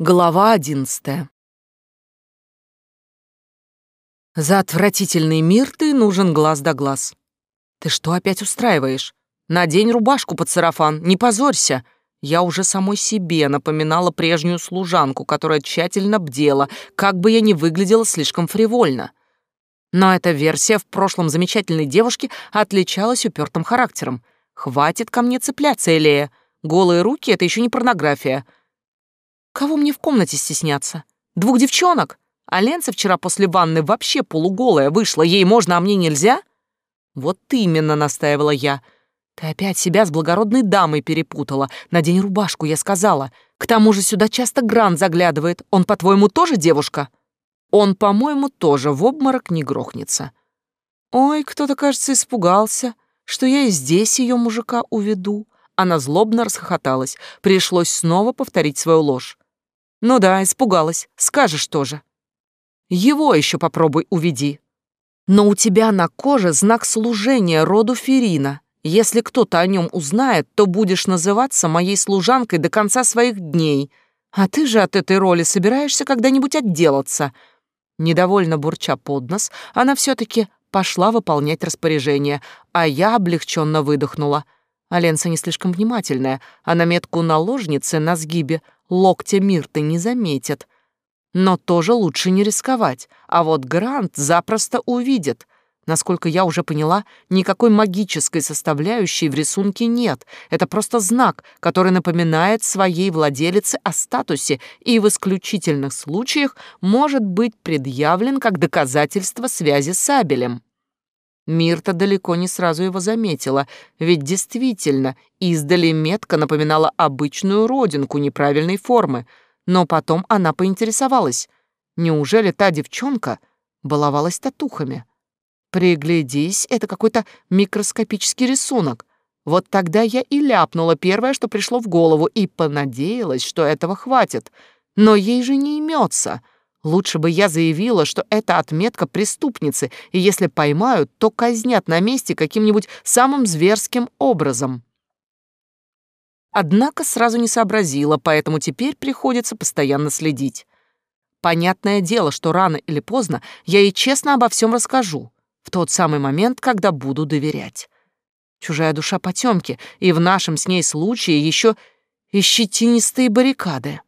Глава одиннадцатая. За отвратительный мир ты нужен глаз да глаз. Ты что опять устраиваешь? Надень рубашку под сарафан, не позорься. Я уже самой себе напоминала прежнюю служанку, которая тщательно бдела, как бы я ни выглядела слишком фривольно. Но эта версия в прошлом замечательной девушки отличалась упертым характером. Хватит ко мне цепляться, Элея. Голые руки — это еще не порнография — Кого мне в комнате стесняться? Двух девчонок? А Ленца вчера после ванны вообще полуголая вышла. Ей можно, а мне нельзя? Вот именно, настаивала я. Ты опять себя с благородной дамой перепутала. Надень рубашку, я сказала. К тому же сюда часто Грант заглядывает. Он, по-твоему, тоже девушка? Он, по-моему, тоже в обморок не грохнется. Ой, кто-то, кажется, испугался, что я и здесь ее мужика уведу. Она злобно расхохоталась. Пришлось снова повторить свою ложь. Ну да, испугалась. Скажешь тоже. Его еще попробуй уведи. Но у тебя на коже знак служения роду Ферина. Если кто-то о нем узнает, то будешь называться моей служанкой до конца своих дней. А ты же от этой роли собираешься когда-нибудь отделаться. Недовольно бурча под нос, она все-таки пошла выполнять распоряжение, а я облегченно выдохнула. Аленса не слишком внимательная, а на метку наложницы на сгибе локтя Мирты не заметит. Но тоже лучше не рисковать, а вот Грант запросто увидит. Насколько я уже поняла, никакой магической составляющей в рисунке нет. Это просто знак, который напоминает своей владелице о статусе и в исключительных случаях может быть предъявлен как доказательство связи с Абелем. Мирта далеко не сразу его заметила, ведь действительно издали метка напоминала обычную родинку неправильной формы, но потом она поинтересовалась, неужели та девчонка баловалась татухами? Приглядись, это какой-то микроскопический рисунок. Вот тогда я и ляпнула первое, что пришло в голову, и понадеялась, что этого хватит. Но ей же не имется — Лучше бы я заявила, что это отметка преступницы, и если поймают, то казнят на месте каким-нибудь самым зверским образом. Однако сразу не сообразила, поэтому теперь приходится постоянно следить. Понятное дело, что рано или поздно я ей честно обо всем расскажу, в тот самый момент, когда буду доверять. Чужая душа потемки, и в нашем с ней случае еще и щетинистые баррикады.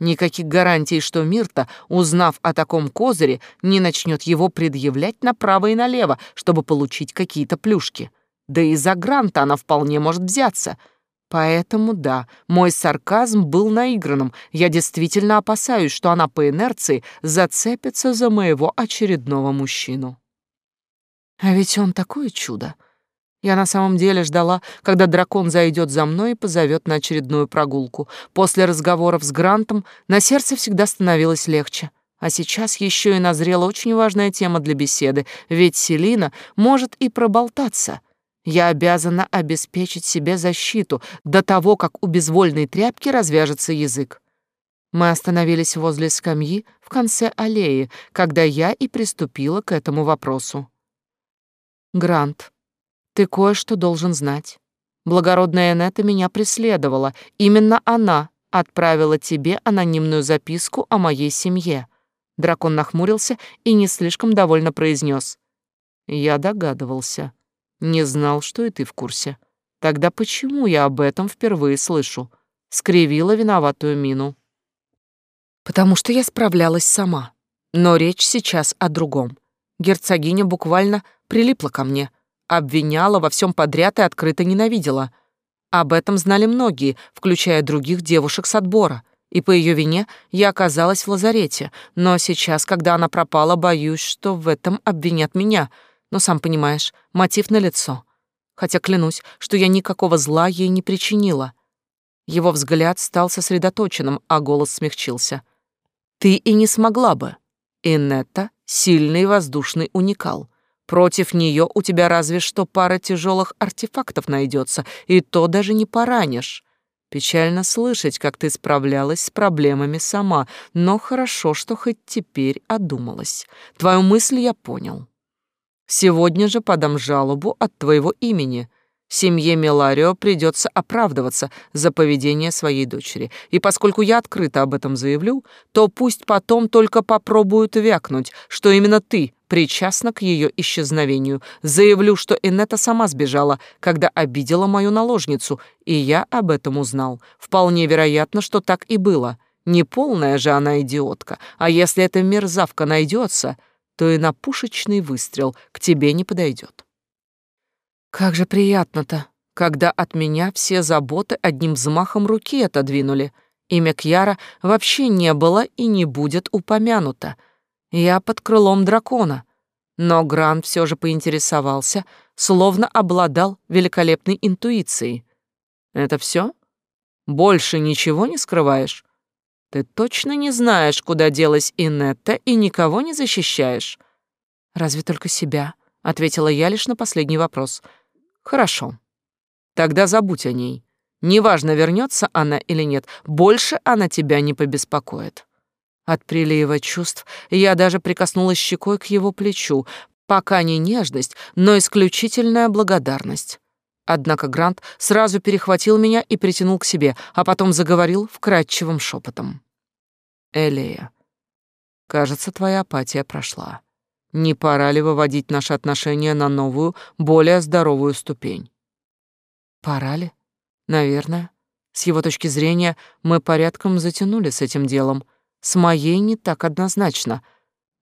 Никаких гарантий, что Мирта, узнав о таком козыре, не начнет его предъявлять направо и налево, чтобы получить какие-то плюшки. Да и за гранта она вполне может взяться. Поэтому да, мой сарказм был наигранным. Я действительно опасаюсь, что она по инерции зацепится за моего очередного мужчину. А ведь он такое чудо. Я на самом деле ждала, когда дракон зайдет за мной и позовет на очередную прогулку. После разговоров с Грантом на сердце всегда становилось легче. А сейчас еще и назрела очень важная тема для беседы, ведь Селина может и проболтаться. Я обязана обеспечить себе защиту до того, как у безвольной тряпки развяжется язык. Мы остановились возле скамьи в конце аллеи, когда я и приступила к этому вопросу. Грант, ты кое-что должен знать. Благородная Энета меня преследовала. Именно она отправила тебе анонимную записку о моей семье. Дракон нахмурился и не слишком довольно произнес. Я догадывался. Не знал, что и ты в курсе. Тогда почему я об этом впервые слышу? Скривила виноватую мину. Потому что я справлялась сама. Но речь сейчас о другом. Герцогиня буквально прилипла ко мне — Обвиняла во всем подряд и открыто ненавидела. Об этом знали многие, включая других девушек с отбора. И по ее вине я оказалась в лазарете. Но сейчас, когда она пропала, боюсь, что в этом обвинят меня. Но сам понимаешь, мотив налицо. Хотя клянусь, что я никакого зла ей не причинила. Его взгляд стал сосредоточенным, а голос смягчился. «Ты и не смогла бы. Инетта — сильный воздушный уникал. Против нее у тебя разве что пара тяжелых артефактов найдется, и то даже не поранишь. Печально слышать, как ты справлялась с проблемами сама, но хорошо, что хоть теперь одумалась. Твою мысль я понял. Сегодня же подам жалобу от твоего имени. Семье Меларио придется оправдываться за поведение своей дочери. И поскольку я открыто об этом заявлю, то пусть потом только попробуют вякнуть, что именно ты причастна к ее исчезновению. Заявлю, что Инета сама сбежала, когда обидела мою наложницу, и я об этом узнал. Вполне вероятно, что так и было. Не полная же она идиотка, а если эта мерзавка найдется, то и на пушечный выстрел к тебе не подойдет. Как же приятно-то, когда от меня все заботы одним взмахом руки отодвинули. Имя Кьяра вообще не было и не будет упомянуто — я под крылом дракона. Но Гран все же поинтересовался, словно обладал великолепной интуицией. Это все? Больше ничего не скрываешь? Ты точно не знаешь, куда делась Инетта и никого не защищаешь? Разве только себя, ответила я лишь на последний вопрос. Хорошо. Тогда забудь о ней. Неважно, вернется она или нет, больше она тебя не побеспокоит. От прилива чувств я даже прикоснулась щекой к его плечу, пока не нежность, но исключительная благодарность. Однако Грант сразу перехватил меня и притянул к себе, а потом заговорил вкрадчивым шепотом. «Элея, кажется, твоя апатия прошла. Не пора ли выводить наши отношения на новую, более здоровую ступень?» «Пора ли? Наверное. С его точки зрения мы порядком затянули с этим делом, с моей не так однозначно.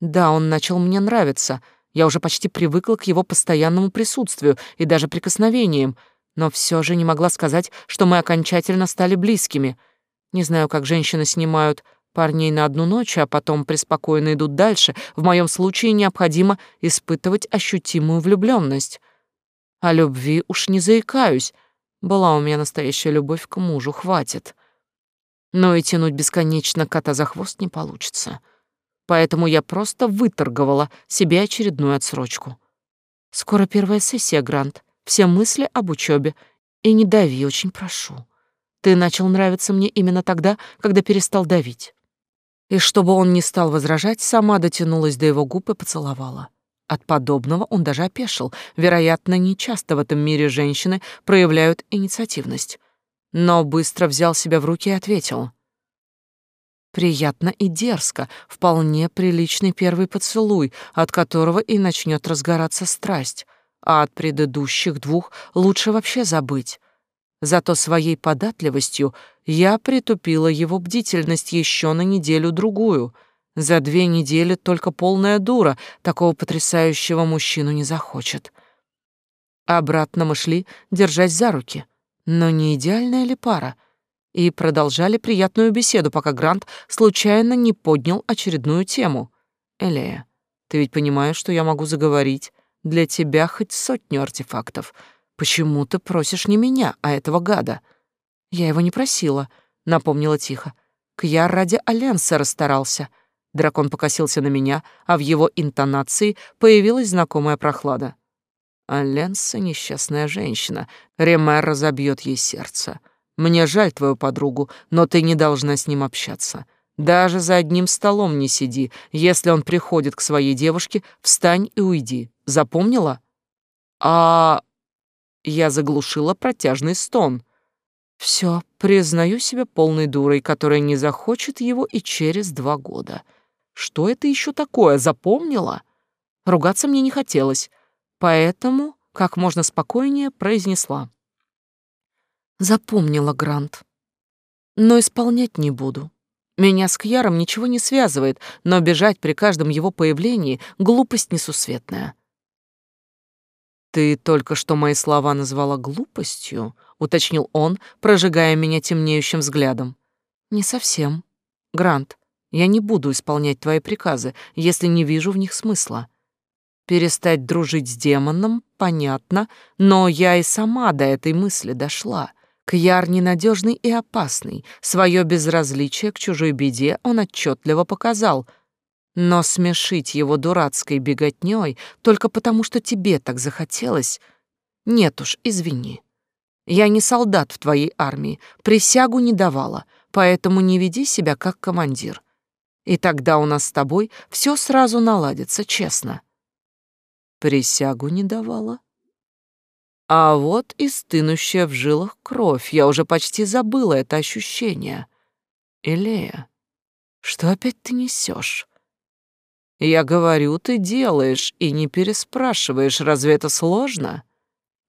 Да, он начал мне нравиться. Я уже почти привыкла к его постоянному присутствию и даже прикосновениям, но все же не могла сказать, что мы окончательно стали близкими. Не знаю, как женщины снимают парней на одну ночь, а потом преспокойно идут дальше. В моем случае необходимо испытывать ощутимую влюбленность. О любви уж не заикаюсь. Была у меня настоящая любовь к мужу, хватит но и тянуть бесконечно кота за хвост не получится. Поэтому я просто выторговала себе очередную отсрочку. Скоро первая сессия, Грант. Все мысли об учебе. И не дави, очень прошу. Ты начал нравиться мне именно тогда, когда перестал давить. И чтобы он не стал возражать, сама дотянулась до его губ и поцеловала. От подобного он даже опешил. Вероятно, нечасто в этом мире женщины проявляют инициативность но быстро взял себя в руки и ответил. Приятно и дерзко, вполне приличный первый поцелуй, от которого и начнет разгораться страсть, а от предыдущих двух лучше вообще забыть. Зато своей податливостью я притупила его бдительность еще на неделю-другую. За две недели только полная дура такого потрясающего мужчину не захочет. Обратно мы шли, держась за руки — но не идеальная ли пара? И продолжали приятную беседу, пока Грант случайно не поднял очередную тему. «Элея, ты ведь понимаешь, что я могу заговорить для тебя хоть сотню артефактов. Почему ты просишь не меня, а этого гада?» «Я его не просила», — напомнила тихо. «Кьяр ради Альянса расстарался». Дракон покосился на меня, а в его интонации появилась знакомая прохлада. А Ленса — несчастная женщина. Ремер разобьет ей сердце. Мне жаль твою подругу, но ты не должна с ним общаться. Даже за одним столом не сиди. Если он приходит к своей девушке, встань и уйди. Запомнила? А... Я заглушила протяжный стон. Все, признаю себя полной дурой, которая не захочет его и через два года. Что это еще такое, запомнила? Ругаться мне не хотелось. Поэтому как можно спокойнее произнесла. Запомнила Грант. Но исполнять не буду. Меня с Кьяром ничего не связывает, но бежать при каждом его появлении — глупость несусветная. «Ты только что мои слова назвала глупостью?» — уточнил он, прожигая меня темнеющим взглядом. «Не совсем. Грант, я не буду исполнять твои приказы, если не вижу в них смысла. Перестать дружить с демоном, понятно, но я и сама до этой мысли дошла. Кьяр ненадежный и опасный. Свое безразличие к чужой беде он отчетливо показал. Но смешить его дурацкой беготней только потому, что тебе так захотелось... Нет уж, извини. Я не солдат в твоей армии, присягу не давала, поэтому не веди себя как командир. И тогда у нас с тобой все сразу наладится, честно. Присягу не давала? А вот и стынущая в жилах кровь. Я уже почти забыла это ощущение. Илея, что опять ты несешь? Я говорю, ты делаешь и не переспрашиваешь. Разве это сложно?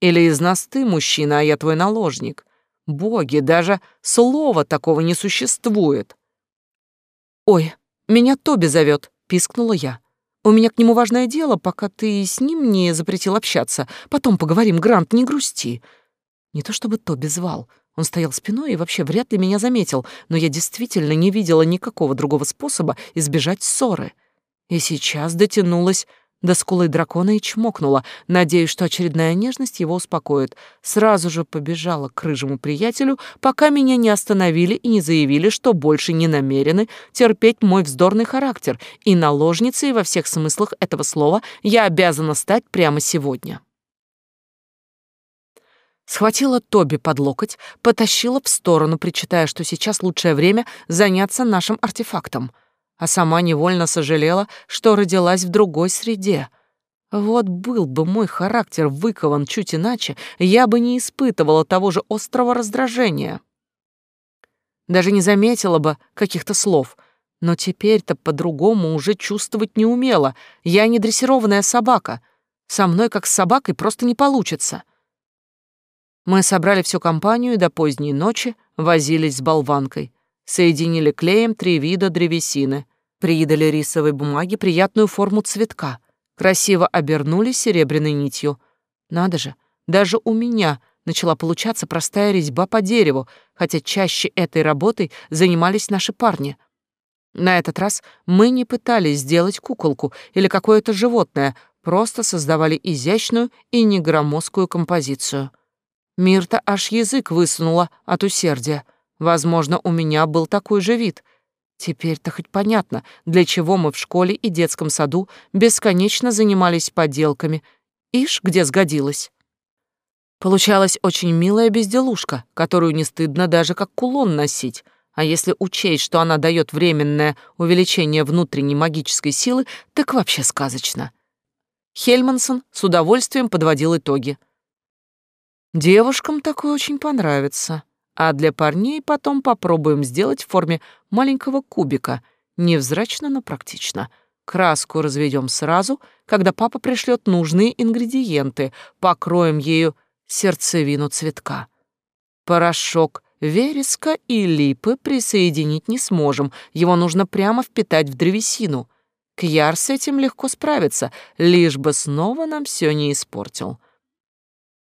Или из нас ты мужчина, а я твой наложник? Боги, даже слова такого не существует. Ой, меня Тоби зовет, пискнула я. У меня к нему важное дело, пока ты с ним не запретил общаться. Потом поговорим, Грант, не грусти. Не то чтобы Тоби звал. Он стоял спиной и вообще вряд ли меня заметил, но я действительно не видела никакого другого способа избежать ссоры. И сейчас дотянулась до скулы дракона и чмокнула, надеясь, что очередная нежность его успокоит. Сразу же побежала к рыжему приятелю, пока меня не остановили и не заявили, что больше не намерены терпеть мой вздорный характер, и наложницей во всех смыслах этого слова я обязана стать прямо сегодня. Схватила Тоби под локоть, потащила в сторону, причитая, что сейчас лучшее время заняться нашим артефактом — а сама невольно сожалела, что родилась в другой среде. Вот был бы мой характер выкован чуть иначе, я бы не испытывала того же острого раздражения. Даже не заметила бы каких-то слов, но теперь-то по-другому уже чувствовать не умела. Я не дрессированная собака. Со мной, как с собакой, просто не получится. Мы собрали всю компанию и до поздней ночи возились с болванкой. Соединили клеем три вида древесины. Придали рисовой бумаге приятную форму цветка. Красиво обернули серебряной нитью. Надо же, даже у меня начала получаться простая резьба по дереву, хотя чаще этой работой занимались наши парни. На этот раз мы не пытались сделать куколку или какое-то животное, просто создавали изящную и негромоздкую композицию. Мирта аж язык высунула от усердия. Возможно, у меня был такой же вид. Теперь-то хоть понятно, для чего мы в школе и детском саду бесконечно занимались поделками. Ишь, где сгодилось. Получалась очень милая безделушка, которую не стыдно даже как кулон носить. А если учесть, что она дает временное увеличение внутренней магической силы, так вообще сказочно. Хельмансон с удовольствием подводил итоги. Девушкам такое очень понравится. А для парней потом попробуем сделать в форме маленького кубика. Невзрачно, но практично. Краску разведем сразу, когда папа пришлет нужные ингредиенты, покроем ею сердцевину цветка. Порошок вереска и липы присоединить не сможем, его нужно прямо впитать в древесину. Кьяр с этим легко справится, лишь бы снова нам все не испортил.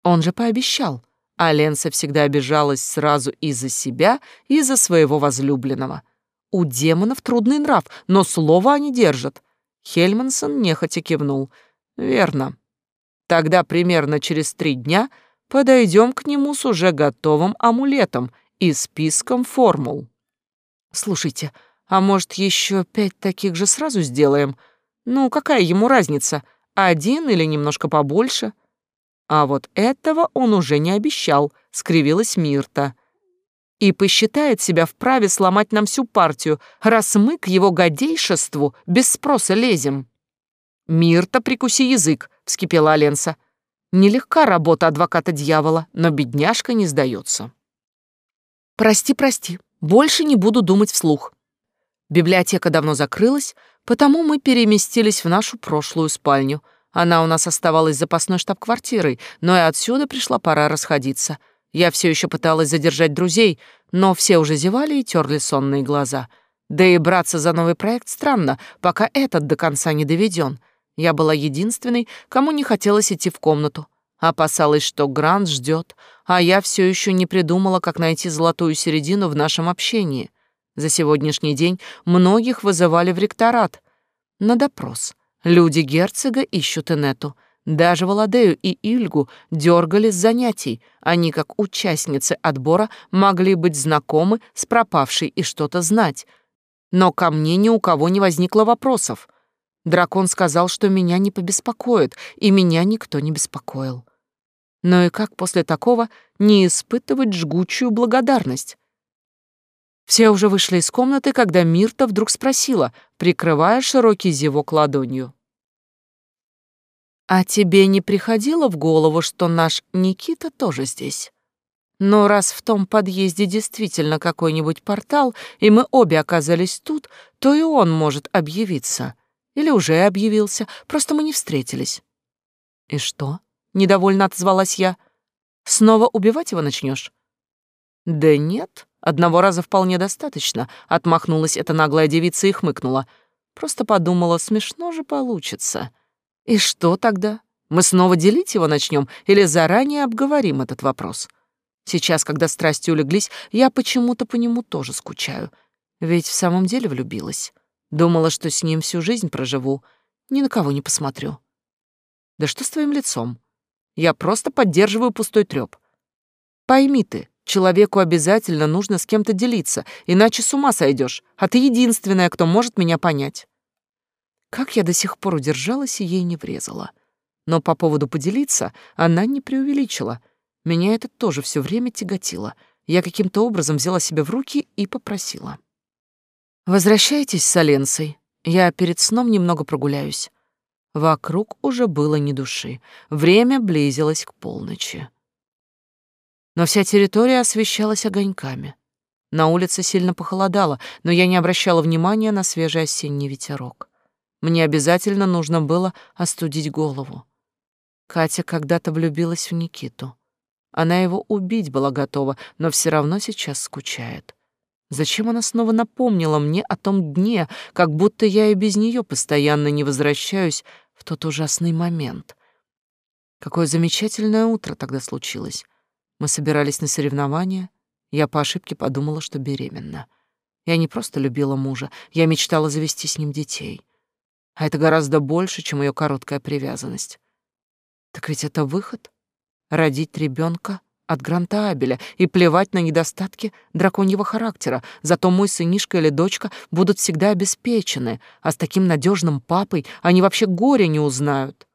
Он же пообещал — а Ленса всегда обижалась сразу из-за себя и из-за своего возлюбленного. У демонов трудный нрав, но слово они держат. Хельмансон нехотя кивнул. Верно. Тогда примерно через три дня подойдем к нему с уже готовым амулетом и списком формул. Слушайте, а может, еще пять таких же сразу сделаем? Ну, какая ему разница? Один или немножко побольше? А вот этого он уже не обещал, скривилась Мирта. И посчитает себя вправе сломать нам всю партию, раз мы к его годейшеству без спроса лезем. Мирта, прикуси язык, вскипела Аленса. Нелегка работа адвоката дьявола, но бедняжка не сдается. Прости, прости, больше не буду думать вслух. Библиотека давно закрылась, потому мы переместились в нашу прошлую спальню — она у нас оставалась запасной штаб-квартирой, но и отсюда пришла пора расходиться. Я все еще пыталась задержать друзей, но все уже зевали и терли сонные глаза. Да и браться за новый проект странно, пока этот до конца не доведен. Я была единственной, кому не хотелось идти в комнату. Опасалась, что Грант ждет, а я все еще не придумала, как найти золотую середину в нашем общении. За сегодняшний день многих вызывали в ректорат на допрос. Люди герцога ищут Энету. Даже Володею и Ильгу дергали с занятий. Они, как участницы отбора, могли быть знакомы с пропавшей и что-то знать. Но ко мне ни у кого не возникло вопросов. Дракон сказал, что меня не побеспокоит, и меня никто не беспокоил. Но и как после такого не испытывать жгучую благодарность? Все уже вышли из комнаты, когда Мирта вдруг спросила, прикрывая широкий зевок ладонью. А тебе не приходило в голову, что наш Никита тоже здесь? Но раз в том подъезде действительно какой-нибудь портал, и мы обе оказались тут, то и он может объявиться. Или уже объявился, просто мы не встретились. И что? Недовольно отозвалась я. Снова убивать его начнешь? Да нет, одного раза вполне достаточно, отмахнулась эта наглая девица и хмыкнула. Просто подумала, смешно же получится. И что тогда? Мы снова делить его начнем или заранее обговорим этот вопрос? Сейчас, когда страсти улеглись, я почему-то по нему тоже скучаю. Ведь в самом деле влюбилась. Думала, что с ним всю жизнь проживу, ни на кого не посмотрю. Да что с твоим лицом? Я просто поддерживаю пустой трёп. Пойми ты, человеку обязательно нужно с кем-то делиться, иначе с ума сойдешь, а ты единственная, кто может меня понять. Как я до сих пор удержалась и ей не врезала. Но по поводу поделиться она не преувеличила. Меня это тоже все время тяготило. Я каким-то образом взяла себя в руки и попросила. «Возвращайтесь с Оленцей. Я перед сном немного прогуляюсь». Вокруг уже было ни души. Время близилось к полночи. Но вся территория освещалась огоньками. На улице сильно похолодало, но я не обращала внимания на свежий осенний ветерок. Мне обязательно нужно было остудить голову. Катя когда-то влюбилась в Никиту. Она его убить была готова, но все равно сейчас скучает. Зачем она снова напомнила мне о том дне, как будто я и без нее постоянно не возвращаюсь в тот ужасный момент? Какое замечательное утро тогда случилось. Мы собирались на соревнования. Я по ошибке подумала, что беременна. Я не просто любила мужа, я мечтала завести с ним детей. А это гораздо больше, чем ее короткая привязанность. Так ведь это выход — родить ребенка от Гранта Абеля и плевать на недостатки драконьего характера, зато мой сынишка или дочка будут всегда обеспечены, а с таким надежным папой они вообще горе не узнают.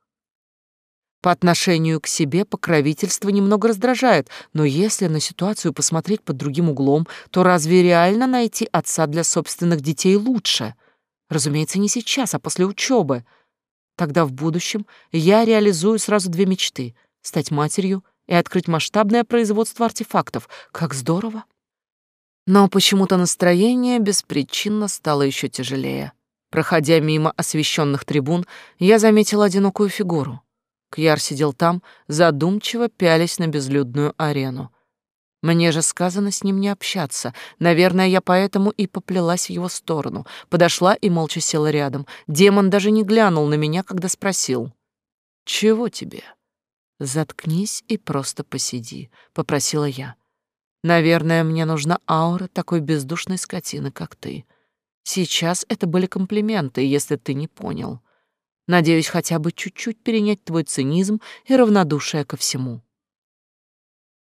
По отношению к себе покровительство немного раздражает, но если на ситуацию посмотреть под другим углом, то разве реально найти отца для собственных детей лучше? Разумеется, не сейчас, а после учебы. Тогда в будущем я реализую сразу две мечты — стать матерью и открыть масштабное производство артефактов. Как здорово! Но почему-то настроение беспричинно стало еще тяжелее. Проходя мимо освещенных трибун, я заметил одинокую фигуру. Кьяр сидел там, задумчиво пялись на безлюдную арену. Мне же сказано с ним не общаться. Наверное, я поэтому и поплелась в его сторону. Подошла и молча села рядом. Демон даже не глянул на меня, когда спросил. «Чего тебе?» «Заткнись и просто посиди», — попросила я. «Наверное, мне нужна аура такой бездушной скотины, как ты. Сейчас это были комплименты, если ты не понял. Надеюсь хотя бы чуть-чуть перенять твой цинизм и равнодушие ко всему».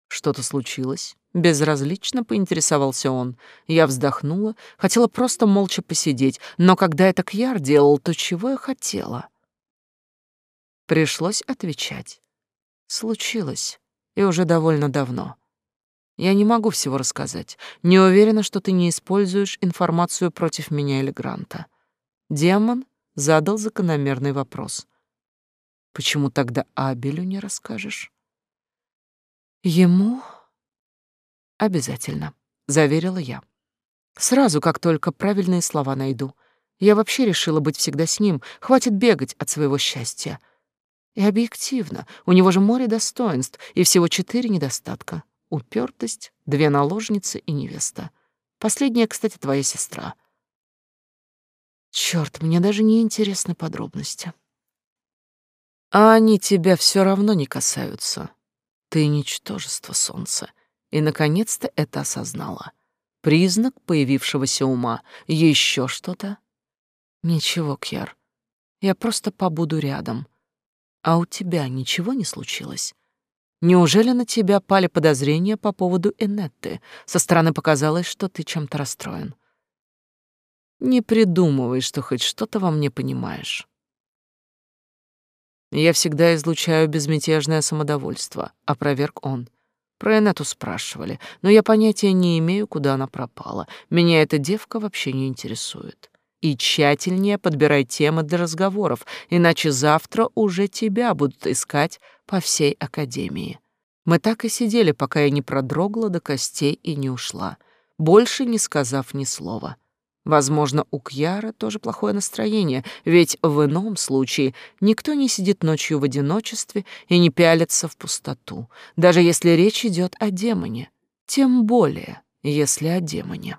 Что-то случилось? Безразлично поинтересовался он. Я вздохнула, хотела просто молча посидеть, но когда это Кьяр делал, то чего я хотела? Пришлось отвечать. Случилось, и уже довольно давно. Я не могу всего рассказать. Не уверена, что ты не используешь информацию против меня или Гранта. Демон задал закономерный вопрос. Почему тогда Абелю не расскажешь? Ему обязательно, заверила я. Сразу, как только правильные слова найду. Я вообще решила быть всегда с ним, хватит бегать от своего счастья. И объективно, у него же море достоинств и всего четыре недостатка. Упертость, две наложницы и невеста. Последняя, кстати, твоя сестра. Черт, мне даже не интересны подробности. А они тебя все равно не касаются. Ты ничтожество, солнце. И, наконец-то, это осознала. Признак появившегося ума. Еще что-то? Ничего, Кьяр. Я просто побуду рядом. А у тебя ничего не случилось? Неужели на тебя пали подозрения по поводу Энетты? Со стороны показалось, что ты чем-то расстроен. Не придумывай, что хоть что-то во мне понимаешь. Я всегда излучаю безмятежное самодовольство, опроверг он. Про Энету спрашивали, но я понятия не имею, куда она пропала. Меня эта девка вообще не интересует. И тщательнее подбирай темы для разговоров, иначе завтра уже тебя будут искать по всей академии. Мы так и сидели, пока я не продрогла до костей и не ушла, больше не сказав ни слова. Возможно, у Кьяра тоже плохое настроение, ведь в ином случае никто не сидит ночью в одиночестве и не пялится в пустоту, даже если речь идет о демоне, тем более, если о демоне.